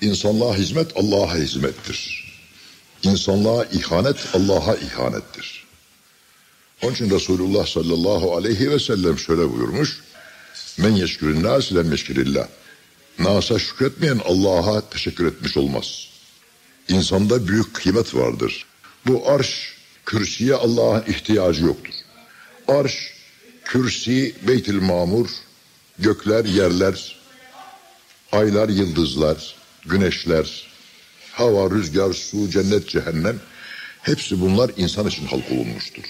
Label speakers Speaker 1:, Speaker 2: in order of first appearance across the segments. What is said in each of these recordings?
Speaker 1: İnsanlığa hizmet Allah'a hizmettir. İnsanlığa ihanet Allah'a ihanettir. Onun için Resulullah sallallahu aleyhi ve sellem şöyle buyurmuş. Men yeşkürün nas lem yeşkirillah. Nasa şükretmeyen Allah'a teşekkür etmiş olmaz. İnsanda büyük kıymet vardır. Bu arş, kürsüye Allah'ın ihtiyacı yoktur. Arş, kürsi, beytil mamur, gökler, yerler, aylar, yıldızlar, güneşler, hava, rüzgar, su, cennet, cehennem hepsi bunlar insan için halk olunmuştur.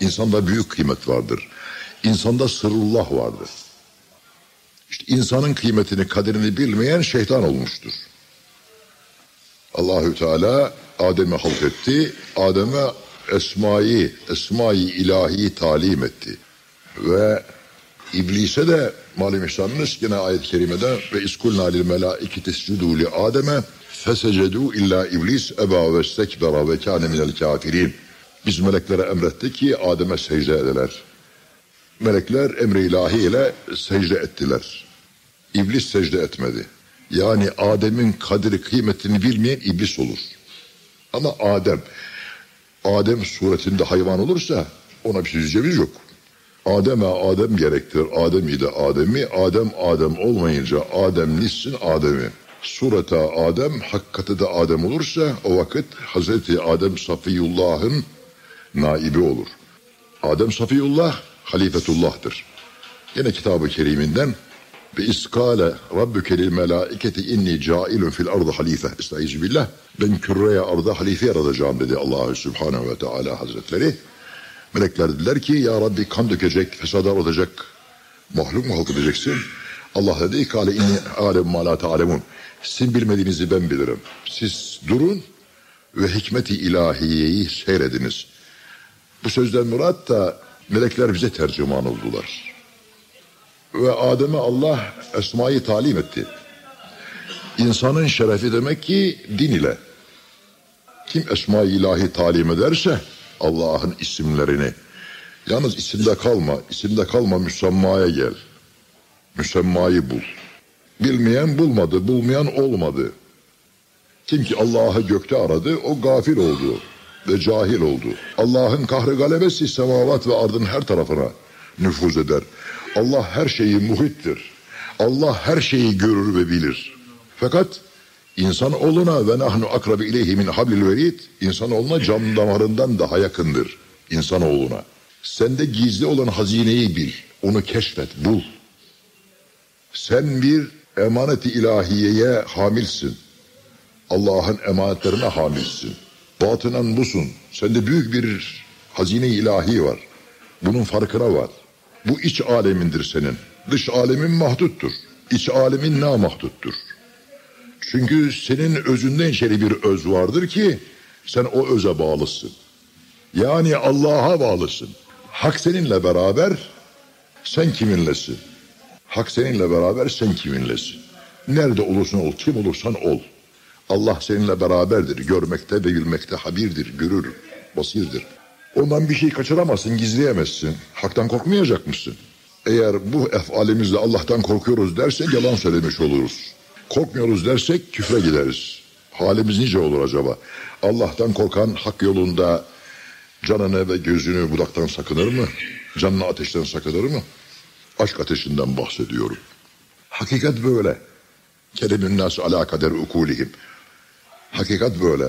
Speaker 1: İnsanda büyük kıymet vardır. İnsanda sırrullah vardır. İşte insanın kıymetini, kaderini bilmeyen şeytan olmuştur. Allahü Teala Adem'e halk etti. Adem'e esmayı, esmayı ilahi talim etti. Ve İblise de malum ihsanınız yine ayet-i kerimede ve iskulna lil melaiketi iscudu li Adem'e fesecedu illa iblis eba ve stekbera ve kâne minel kafirin. Biz meleklere emrettik ki Adem'e secde edeler. Melekler emri ilahi ile secde ettiler. İblis secde etmedi. Yani Adem'in kadri kıymetini bilmeyen iblis olur. Ama Adem, Adem suretinde hayvan olursa ona bir şey yok. Adem'e Adem gerektir. Adem idi Adem'i. Adem Adem olmayınca Adem nissin Adem'i. Surete Adem, hakikati de Adem olursa o vakit Hazreti Adem Safiyullah'ın naibi olur. Adem Safiyullah halifetullah'tır. Yine kitabı keriminden ve iskale rabbüke lil melaiketi inni cailun fil ardı halife. Estaizu billah. Ben küreye arda halife yaratacağım dedi Allahü Subhanehu ve Teala Hazretleri. Melekler dediler ki ya Rabbi kan dökecek, fesada olacak, mahluk mu halk edeceksin? Allah dedi ki ale inni alem ma la ta'lemun. Sizin bilmediğinizi ben bilirim. Siz durun ve hikmeti ilahiyeyi seyrediniz. Bu sözden murat da melekler bize tercüman oldular. Ve Adem'e Allah esmayı talim etti. İnsanın şerefi demek ki din ile. Kim esma-i ilahi talim ederse Allah'ın isimlerini. Yalnız isimde kalma, isimde kalma müsemmaya gel. Müsemmayı bul. Bilmeyen bulmadı, bulmayan olmadı. Kim ki Allah'ı gökte aradı, o gafil oldu ve cahil oldu. Allah'ın kahrı galebesi semavat ve ardın her tarafına nüfuz eder. Allah her şeyi muhittir. Allah her şeyi görür ve bilir. Fakat insan oluna ve nahnu akrabi ileyhi min hablil verid insan oluna cam damarından daha yakındır insan oğluna. Sende gizli olan hazineyi bil. Onu keşfet, bul. Sen bir emaneti ilahiyeye hamilsin. Allah'ın emanetlerine hamilsin. Batınan busun. Sende büyük bir hazine ilahi var. Bunun farkına var. Bu iç alemindir senin. Dış alemin mahduttur. İç alemin namahduttur. Çünkü senin özünden içeri bir öz vardır ki sen o öze bağlısın. Yani Allah'a bağlısın. Hak seninle beraber sen kiminlesin? Hak seninle beraber sen kiminlesin? Nerede olursan ol, kim olursan ol. Allah seninle beraberdir. Görmekte ve bilmekte habirdir, görür, basirdir. Ondan bir şey kaçıramazsın, gizleyemezsin. Haktan korkmayacak mısın? Eğer bu efalimizle Allah'tan korkuyoruz dersek yalan söylemiş oluruz. Korkmuyoruz dersek küfre gideriz. Halimiz nice olur acaba? Allah'tan korkan hak yolunda canını ve gözünü budaktan sakınır mı? Canını ateşten sakınır mı? Aşk ateşinden bahsediyorum. Hakikat böyle. Kelimün nasu ala kader ukulihim. Hakikat böyle.